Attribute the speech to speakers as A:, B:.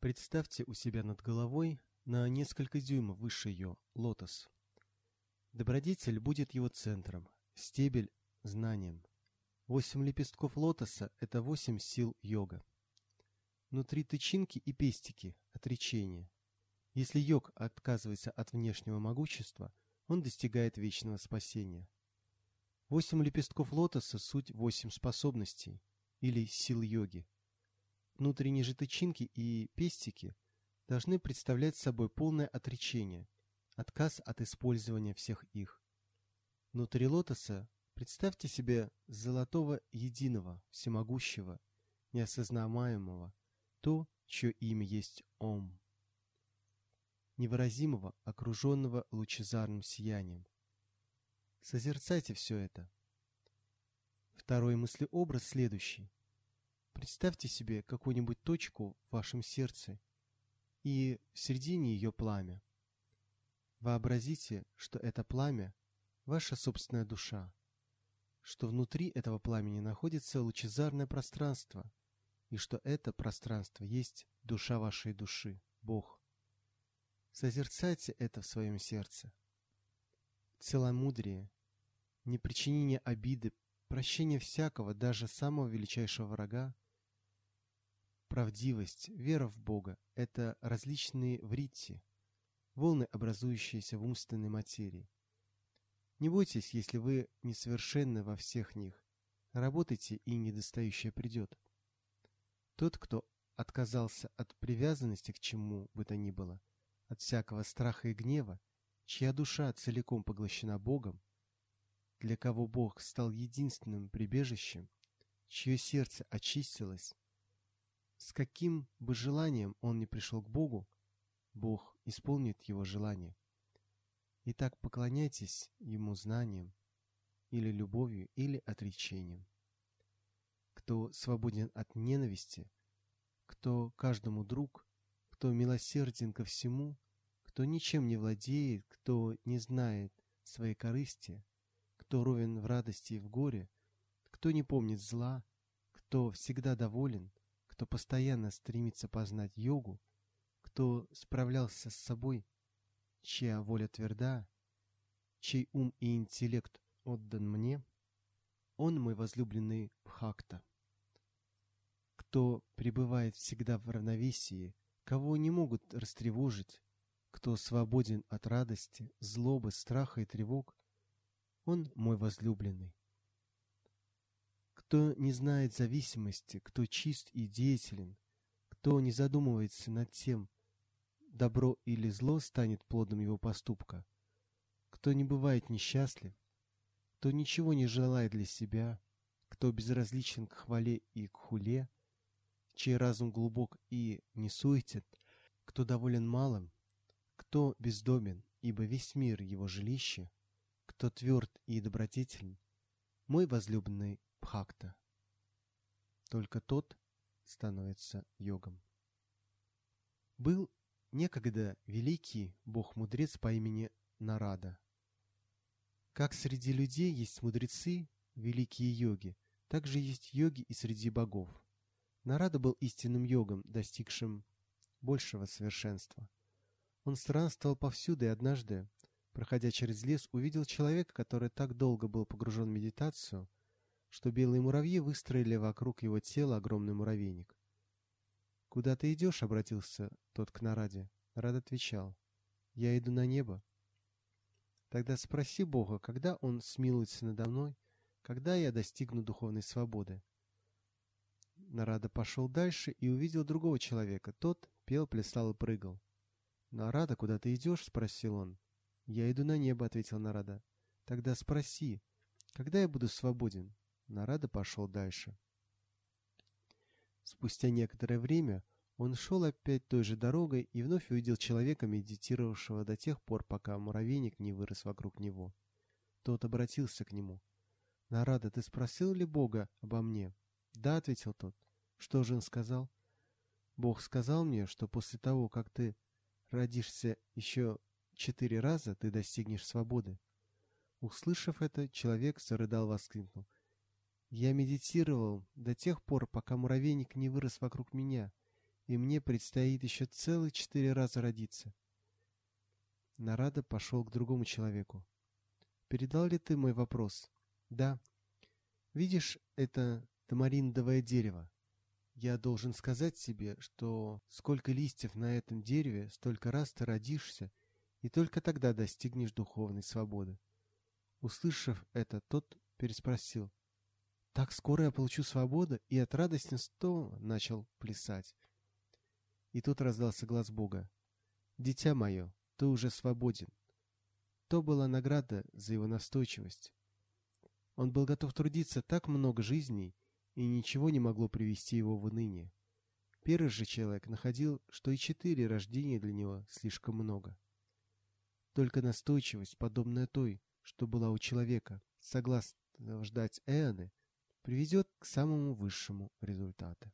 A: Представьте у себя над головой на несколько дюймов выше ее лотос. Добродетель будет его центром, стебель – знанием. Восемь лепестков лотоса – это восемь сил йога. Внутри тычинки и пестики – отречение. Если йог отказывается от внешнего могущества, он достигает вечного спасения. Восемь лепестков лотоса – суть восемь способностей, или сил йоги. Внутренние же тычинки и пестики должны представлять собой полное отречение, отказ от использования всех их. Внутри лотоса представьте себе золотого единого, всемогущего, неосознаваемого, то, чье имя есть Ом. Невыразимого, окруженного лучезарным сиянием. Созерцайте все это. Второй мыслеобраз следующий. Представьте себе какую-нибудь точку в вашем сердце и в середине ее пламя. Вообразите, что это пламя – ваша собственная душа, что внутри этого пламени находится лучезарное пространство, и что это пространство есть душа вашей души, Бог. Созерцайте это в своем сердце. Целомудрие, непричинение обиды, прощение всякого, даже самого величайшего врага, Правдивость, вера в Бога – это различные вритти, волны, образующиеся в умственной материи. Не бойтесь, если вы несовершенны во всех них. Работайте, и недостающее придет. Тот, кто отказался от привязанности к чему бы то ни было, от всякого страха и гнева, чья душа целиком поглощена Богом, для кого Бог стал единственным прибежищем, чье сердце очистилось, с каким бы желанием он ни пришел к Богу, Бог исполнит его желание. Итак, поклоняйтесь Ему знанием, или любовью, или отречением. Кто свободен от ненависти, кто каждому друг, кто милосерден ко всему, кто ничем не владеет, кто не знает своей корысти, кто ровен в радости и в горе, кто не помнит зла, кто всегда доволен, кто постоянно стремится познать йогу, кто справлялся с собой, чья воля тверда, чей ум и интеллект отдан мне, он мой возлюбленный Бхакта. Кто пребывает всегда в равновесии, кого не могут растревожить, кто свободен от радости, злобы, страха и тревог, он мой возлюбленный. Кто не знает зависимости, кто чист и деятелен, кто не задумывается над тем, добро или зло станет плодом его поступка, кто не бывает несчастлив, кто ничего не желает для себя, кто безразличен к хвале и к хуле, чей разум глубок и не суетен, кто доволен малым, кто бездомен, ибо весь мир его жилище, кто тверд и добродетелен, мой возлюбленный Бхакта. Только тот становится йогом. Был некогда великий бог-мудрец по имени Нарада. Как среди людей есть мудрецы, великие йоги, так же есть йоги и среди богов. Нарада был истинным йогом, достигшим большего совершенства. Он странствовал повсюду и однажды, проходя через лес, увидел человека, который так долго был погружен в медитацию, что белые муравьи выстроили вокруг его тела огромный муравейник. «Куда ты идешь?» — обратился тот к Нараде. Нарад отвечал. «Я иду на небо». «Тогда спроси Бога, когда Он смилуется надо мной, когда я достигну духовной свободы». Нарада пошел дальше и увидел другого человека. Тот пел, плясал и прыгал. «Нарада, куда ты идешь?» — спросил он. «Я иду на небо», — ответил Нарада. «Тогда спроси, когда я буду свободен?» Нарада пошел дальше. Спустя некоторое время он шел опять той же дорогой и вновь увидел человека, медитировавшего до тех пор, пока муравейник не вырос вокруг него. Тот обратился к нему. «Нарада, ты спросил ли Бога обо мне?» «Да», — ответил тот. «Что же он сказал?» «Бог сказал мне, что после того, как ты родишься еще четыре раза, ты достигнешь свободы». Услышав это, человек зарыдал, воскликнул — я медитировал до тех пор, пока муравейник не вырос вокруг меня, и мне предстоит еще целых четыре раза родиться. Нарада пошел к другому человеку. «Передал ли ты мой вопрос?» «Да». «Видишь, это тамариндовое дерево. Я должен сказать себе, что сколько листьев на этом дереве, столько раз ты родишься, и только тогда достигнешь духовной свободы». Услышав это, тот переспросил. «Так скоро я получу свободу?» и от радости снова начал плясать. И тут раздался глаз Бога. «Дитя мое, ты уже свободен». То была награда за его настойчивость. Он был готов трудиться так много жизней, и ничего не могло привести его в уныние. Первый же человек находил, что и четыре рождения для него слишком много. Только настойчивость, подобная той, что была у человека, согласно ждать Эоны, приведет к самому высшему результату.